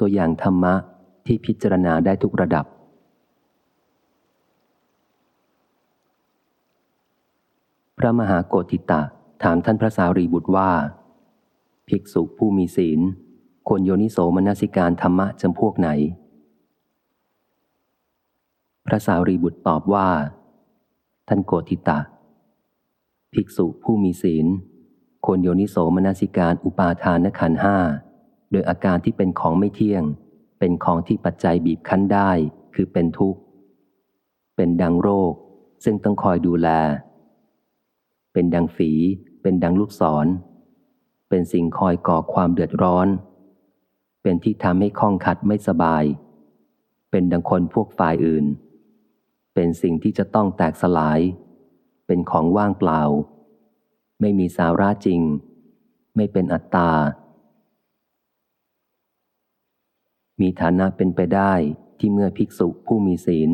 ตัวอย่างธรรมะที่พิจารณาได้ทุกระดับ พระมหาโกติตะถามท่านพระสารีบุตรว่า ภิกษุผู้มีศีลควรโยนิโสมนสิการธรรมะจำพวกไหน พระสารีบุตรตอบว่า ท่านโกติตะ ภิกษุผู้มีศีลควรโยนิโสมนสิการอุปาทานขันห้า ดยอาการที่เป็นของไม่เที่ยง เป็นของที่ปัจจัยบีบคั้นได้ คือเป็นทุกข์ เป็นดังโรค ซึ่งต้องคอยดูแล เป็นดังฝี เป็นดังลูกศร เป็นสิ่งคอยก่อความเดือดร้อน เป็นที่ทำให้ข้องขัดไม่สบาย เป็นดังคนพวกฝ่ายอื่น เป็นสิ่งที่จะต้องแตกสลาย เป็นของว่างเปล่า ไม่มีสาระจริง ไม่เป็นอัตตา มีฐานะเป็นไปได้ที่เมื่อภิกษุผู้มีศีล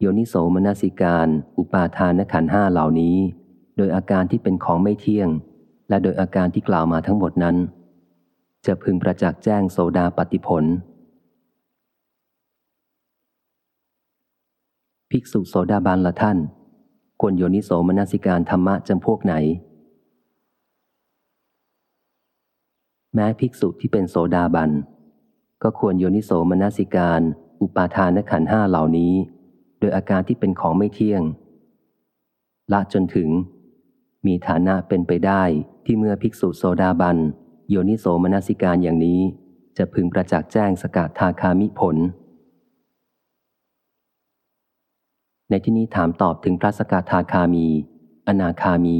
โยนิโสมนสิการ อุปาทานขันห้าเหล่านี้ โดยอาการที่เป็นของไม่เที่ยง และโดยอาการที่กล่าวมาทั้งหมดนั้น จะพึงประจักษ์แจ้งโสดาปฏิผล ภิกษุโสดาบันละท่านควรโยนิโสมนสิการธรรมะจำพวกไหน แม้ภิกษุที่เป็นโสดาบัน ก็ควรโยนิโสมนสิการ อุปาทานขันห้าเหล่านี้ โดยอาการที่เป็นของไม่เที่ยง ละจนถึง มีฐานะเป็นไปได้ที่เมื่อภิกษุโสดาบัน โยนิโสมนสิการอย่างนี้ จะพึงประจักษ์แจ้งสกัดทาคามิผล ในที่นี้ถามตอบถึงพระสกัดทาคามี อนาคามี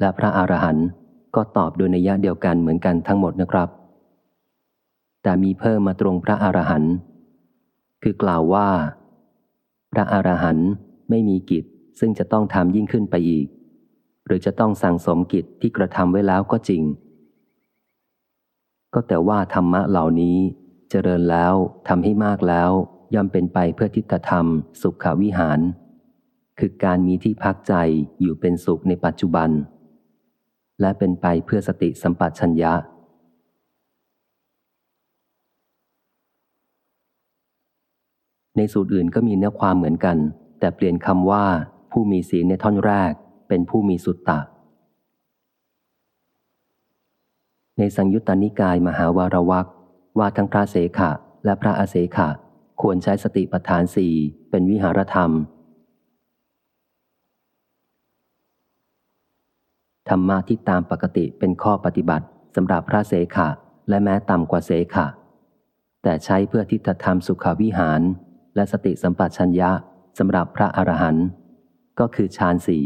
และพระอรหันต์ก็ตอบโดยนัยยะเดียวกันเหมือนกันทั้งหมดนะครับ แต่มีเพิ่มมาตรงพระอรหันต์คือกล่าวว่า พระอรหันต์ไม่มีกิจซึ่งจะต้องทำยิ่งขึ้นไปอีก หรือจะต้องสั่งสมกิจที่กระทำไว้แล้วก็จริง ก็แต่ว่าธรรมะเหล่านี้เจริญแล้วทำให้มากแล้วย่อมเป็นไปเพื่อทิฏฐธรรม สุขวิหาร คือการมีที่พักใจอยู่เป็นสุขในปัจจุบัน และเป็นไปเพื่อสติสัมปชัญญะ ในสูตรอื่นก็มีเนื้อความเหมือนกัน แต่เปลี่ยนคำว่า ผู้มีศีลในท่อนแรก เป็นผู้มีสุตตะ ในสังยุตตนิกายมหาวารวักว่าทั้งพระเสขะและพระอาเสขะควรใช้สติปัฏฐานสี่เป็นวิหารธรรม ธรรมะที่ตามปกติเป็นข้อปฏิบัติสำหรับพระเสขะและแม้ต่ำกว่าเสขะแต่ใช้เพื่อทิฏฐธรรมสุขวิหาร และสติสัมปชัญญะสำหรับพระอรหันต์ก็คือฌานสี่